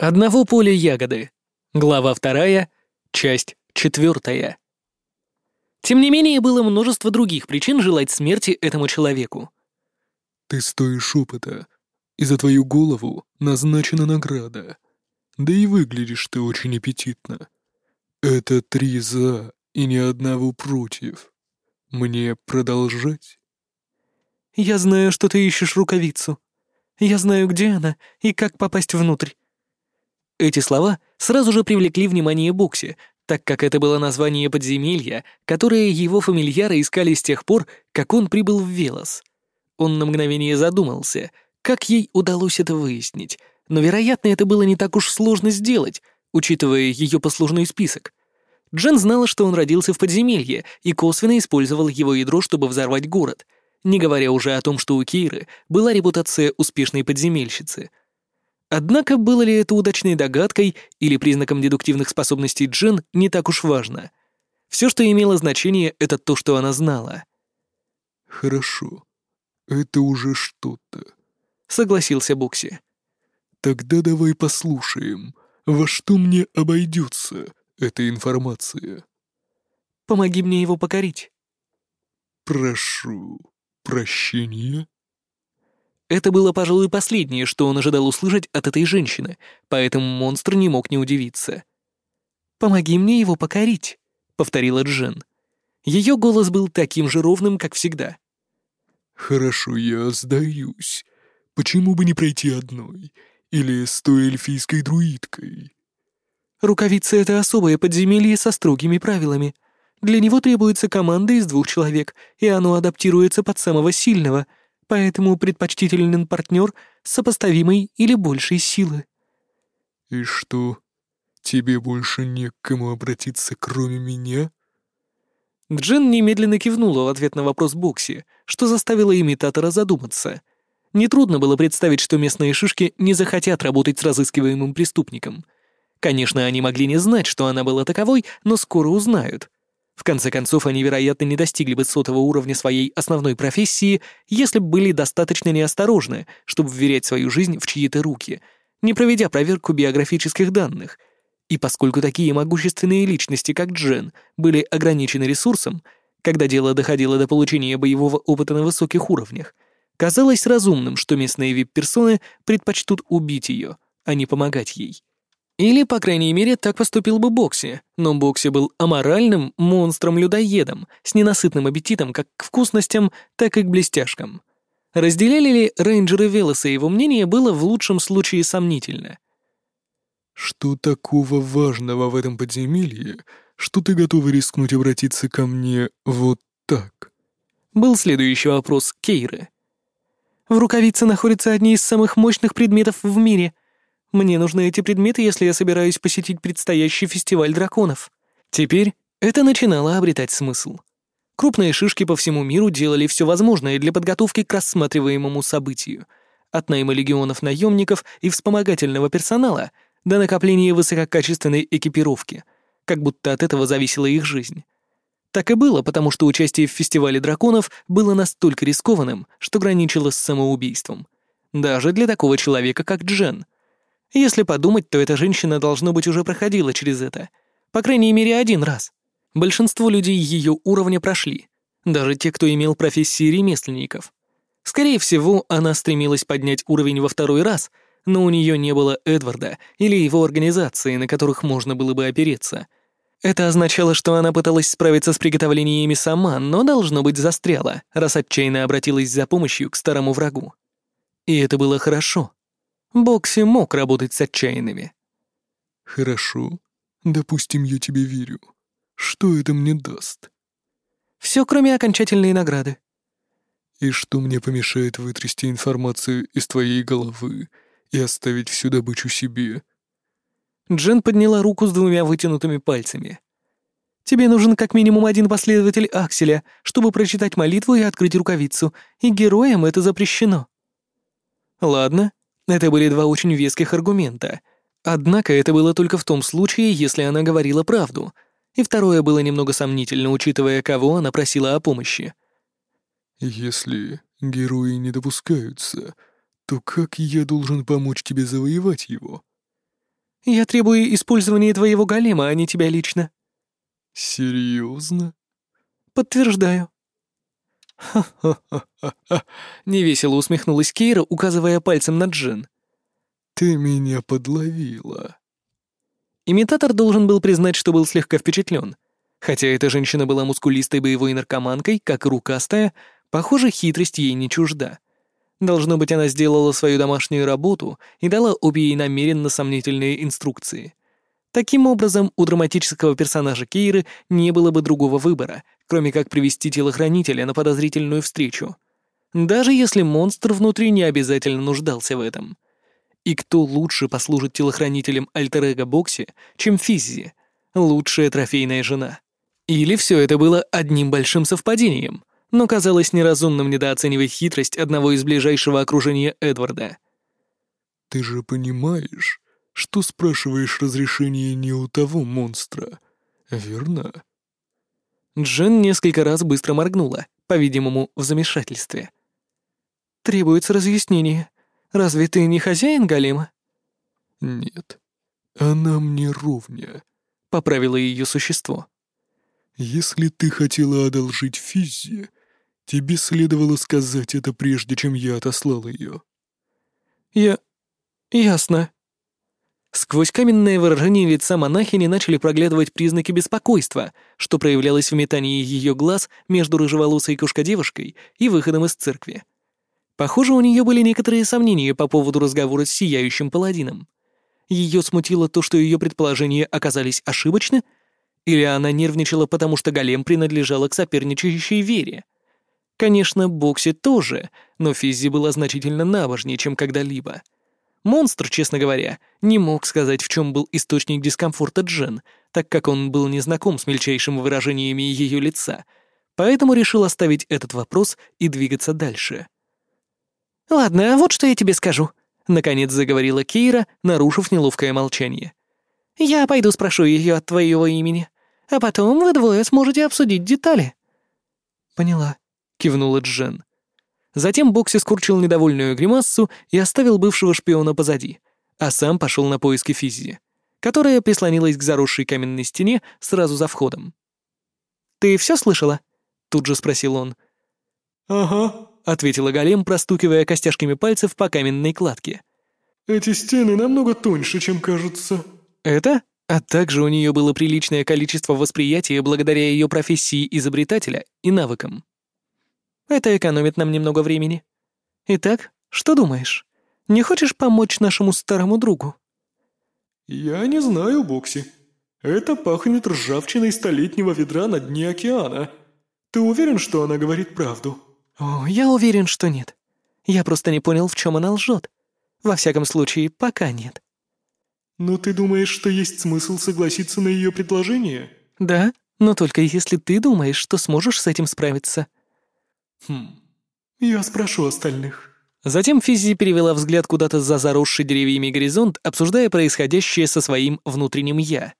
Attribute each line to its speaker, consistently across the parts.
Speaker 1: Одного поля ягоды. Глава вторая, часть четвертая. Тем не менее, было множество других причин желать смерти этому человеку.
Speaker 2: «Ты стоишь опыта, и за твою голову назначена награда. Да и выглядишь ты очень аппетитно. Это три «за» и ни одного «против». Мне продолжать?»
Speaker 1: «Я знаю, что ты ищешь рукавицу. Я знаю, где она и как попасть внутрь». Эти слова сразу же привлекли внимание Бокси, так как это было название подземелья, которое его фамильяры искали с тех пор, как он прибыл в Велос. Он на мгновение задумался, как ей удалось это выяснить, но, вероятно, это было не так уж сложно сделать, учитывая ее послужной список. Джен знала, что он родился в подземелье и косвенно использовал его ядро, чтобы взорвать город, не говоря уже о том, что у Кейры была репутация успешной подземельщицы — Однако, было ли это удачной догадкой или признаком дедуктивных способностей Джен, не так уж важно. Все, что имело значение, это то, что она знала.
Speaker 2: «Хорошо. Это уже что-то», —
Speaker 1: согласился Бокси.
Speaker 2: «Тогда давай послушаем, во что мне обойдется эта информация».
Speaker 1: «Помоги мне его покорить».
Speaker 2: «Прошу прощения?»
Speaker 1: Это было, пожалуй, последнее, что он ожидал услышать от этой женщины, поэтому монстр не мог не удивиться. «Помоги мне его покорить», — повторила Джен. Ее голос был таким же ровным, как всегда.
Speaker 2: «Хорошо, я сдаюсь. Почему бы не пройти одной? Или с той эльфийской друидкой?»
Speaker 1: «Рукавица — это особое подземелье со строгими правилами. Для него требуется команда из двух человек, и оно адаптируется под самого сильного — поэтому предпочтителен партнер сопоставимой или большей силы.
Speaker 2: «И что, тебе больше не к кому обратиться, кроме меня?»
Speaker 1: Джин немедленно кивнула в ответ на вопрос Бокси, что заставило имитатора задуматься. Нетрудно было представить, что местные шишки не захотят работать с разыскиваемым преступником. Конечно, они могли не знать, что она была таковой, но скоро узнают. В конце концов, они, вероятно, не достигли бы сотого уровня своей основной профессии, если бы были достаточно неосторожны, чтобы вверять свою жизнь в чьи-то руки, не проведя проверку биографических данных. И поскольку такие могущественные личности, как Джен, были ограничены ресурсом, когда дело доходило до получения боевого опыта на высоких уровнях, казалось разумным, что местные вип-персоны предпочтут убить ее, а не помогать ей. Или, по крайней мере, так поступил бы Бокси, но Бокси был аморальным монстром-людоедом с ненасытным аппетитом как к вкусностям, так и к блестяшкам. Разделяли ли рейнджеры Велоса его мнение было в лучшем случае сомнительно.
Speaker 2: «Что такого важного в этом подземелье, что ты готова рискнуть обратиться ко мне вот так?»
Speaker 1: Был следующий вопрос Кейры. «В рукавице находятся одни из самых мощных предметов в мире — мне нужны эти предметы, если я собираюсь посетить предстоящий фестиваль драконов. Теперь это начинало обретать смысл. Крупные шишки по всему миру делали все возможное для подготовки к рассматриваемому событию. От найма легионов наемников и вспомогательного персонала до накопления высококачественной экипировки, как будто от этого зависела их жизнь. Так и было, потому что участие в фестивале драконов было настолько рискованным, что граничило с самоубийством. Даже для такого человека, как Джен — если подумать, то эта женщина, должно быть, уже проходила через это. По крайней мере, один раз. Большинство людей ее уровня прошли. Даже те, кто имел профессии ремесленников. Скорее всего, она стремилась поднять уровень во второй раз, но у нее не было Эдварда или его организации, на которых можно было бы опереться. Это означало, что она пыталась справиться с приготовлениями сама, но, должно быть, застряла, раз отчаянно обратилась за помощью к старому врагу. И это было хорошо. Бокси мог работать с отчаянными.
Speaker 2: «Хорошо. Допустим, я тебе верю. Что это мне даст?»
Speaker 1: «Все, кроме окончательной награды».
Speaker 2: «И что мне помешает вытрясти информацию из твоей головы и оставить всю добычу себе?»
Speaker 1: Джен подняла руку с двумя вытянутыми пальцами. «Тебе нужен как минимум один последователь Акселя, чтобы прочитать молитву и открыть рукавицу, и героям это запрещено». «Ладно, это были два очень веских аргумента. Однако это было только в том случае, если она говорила правду. И второе было немного сомнительно, учитывая, кого она просила о помощи.
Speaker 2: «Если герои не допускаются, то как я должен помочь тебе завоевать его?»
Speaker 1: Я требую использования твоего голема, а не тебя лично.
Speaker 2: Серьезно?
Speaker 1: Подтверждаю. «Ха-ха-ха-ха!» — невесело усмехнулась Кейра, указывая пальцем на Джин.
Speaker 2: «Ты меня подловила».
Speaker 1: Имитатор должен был признать, что был слегка впечатлен. Хотя эта женщина была мускулистой боевой наркоманкой, как рукастая, похоже, хитрость ей не чужда. Должно быть, она сделала свою домашнюю работу и дала обе ей намеренно сомнительные инструкции. Таким образом, у драматического персонажа Кейры не было бы другого выбора, кроме как привести телохранителя на подозрительную встречу. Даже если монстр внутри не обязательно нуждался в этом. И кто лучше послужит телохранителем альтер Бокси, чем Физзи, лучшая трофейная жена? Или все это было одним большим совпадением, но казалось неразумным недооценивать хитрость одного из ближайшего окружения Эдварда.
Speaker 2: «Ты же понимаешь, что спрашиваешь разрешение не у того монстра, верно?»
Speaker 1: Джен несколько раз быстро моргнула, по-видимому, в замешательстве. «Требуется разъяснение. Разве ты не хозяин Галима?»
Speaker 2: «Нет, она мне ровня», — поправило ее существо. «Если ты хотела одолжить Физзи, тебе следовало сказать это прежде, чем я отослал ее».
Speaker 1: «Я... ясно», Сквозь каменное выражение лица монахини начали проглядывать признаки беспокойства, что проявлялось в метании ее глаз между рыжеволосой кошкодевушкой и выходом из церкви. Похоже, у нее были некоторые сомнения по поводу разговора с сияющим паладином. Ее смутило то, что ее предположения оказались ошибочны, или она нервничала, потому что голем принадлежала к соперничающей вере. Конечно, Бокси тоже, но Физзи была значительно набожнее, чем когда-либо — Монстр, честно говоря, не мог сказать, в чем был источник дискомфорта Джен, так как он был не знаком с мельчайшими выражениями ее лица, поэтому решил оставить этот вопрос и двигаться дальше. «Ладно, а вот что я тебе скажу», — наконец заговорила Кейра, нарушив неловкое молчание. «Я пойду спрошу ее от твоего имени, а потом вы двое сможете обсудить детали». «Поняла», — кивнула Джен. Затем Бокси скурчил недовольную гримассу и оставил бывшего шпиона позади, а сам пошел на поиски Физзи, которая прислонилась к заросшей каменной стене сразу за входом. «Ты все слышала?» — тут же спросил он.
Speaker 2: «Ага», —
Speaker 1: ответила Голем, простукивая костяшками пальцев по каменной кладке.
Speaker 2: «Эти стены намного тоньше, чем кажутся».
Speaker 1: «Это?» А также у нее было приличное количество восприятия благодаря ее профессии изобретателя и навыкам. Это экономит нам немного времени. Итак, что думаешь? Не хочешь помочь нашему старому другу?»
Speaker 2: «Я не знаю, Бокси. Это пахнет ржавчиной столетнего ведра на дне океана. Ты уверен, что она говорит правду?»
Speaker 1: «О, я уверен, что нет. Я просто не понял, в чем она лжет. Во всяком случае, пока нет».
Speaker 2: «Но ты думаешь, что есть смысл согласиться на ее предложение?»
Speaker 1: «Да, но только если ты думаешь, что сможешь с этим справиться».
Speaker 2: «Хм, я спрошу остальных».
Speaker 1: Затем Физзи перевела взгляд куда-то за заросший деревьями горизонт, обсуждая происходящее со своим внутренним «я».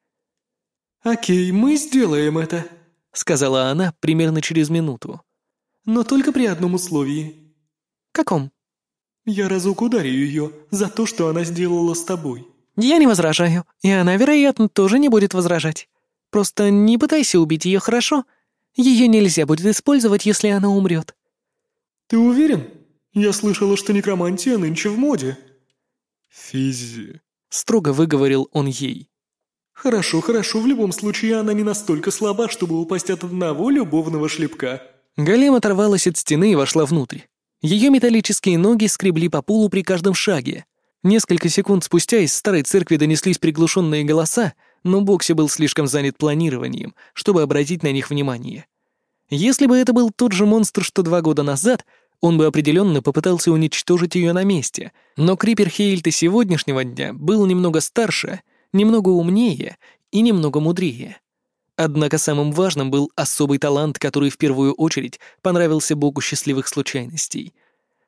Speaker 2: «Окей, мы сделаем это», — сказала она примерно через минуту. «Но только при одном условии».
Speaker 1: «Каком?»
Speaker 2: «Я разок ударю ее за то, что она сделала с тобой».
Speaker 1: «Я не возражаю, и она, вероятно, тоже не будет возражать. Просто не пытайся убить ее, хорошо? Ее нельзя будет использовать, если она умрет».
Speaker 2: «Ты уверен? Я слышала, что некромантия нынче в моде».
Speaker 1: «Физи», — строго выговорил он ей.
Speaker 2: «Хорошо, хорошо, в любом случае она не настолько слаба, чтобы упасть от одного любовного шлепка».
Speaker 1: Голем оторвалась от стены и вошла внутрь. Ее металлические ноги скребли по полу при каждом шаге. Несколько секунд спустя из старой церкви донеслись приглушенные голоса, но Бокси был слишком занят планированием, чтобы обратить на них внимание. Если бы это был тот же монстр, что два года назад, он бы определенно попытался уничтожить ее на месте, но Крипер Хейльта сегодняшнего дня был немного старше, немного умнее и немного мудрее. Однако самым важным был особый талант, который в первую очередь понравился богу счастливых случайностей.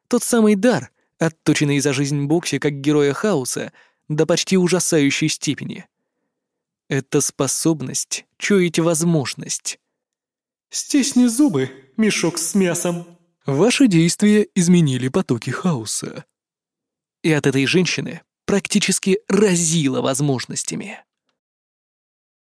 Speaker 1: Тот самый дар, отточенный за жизнь Бокси как героя хаоса до почти ужасающей степени — это способность чуять возможность.
Speaker 2: «Стисни зубы, мешок с мясом».
Speaker 1: Ваши действия изменили потоки хаоса. И от этой женщины практически разило возможностями.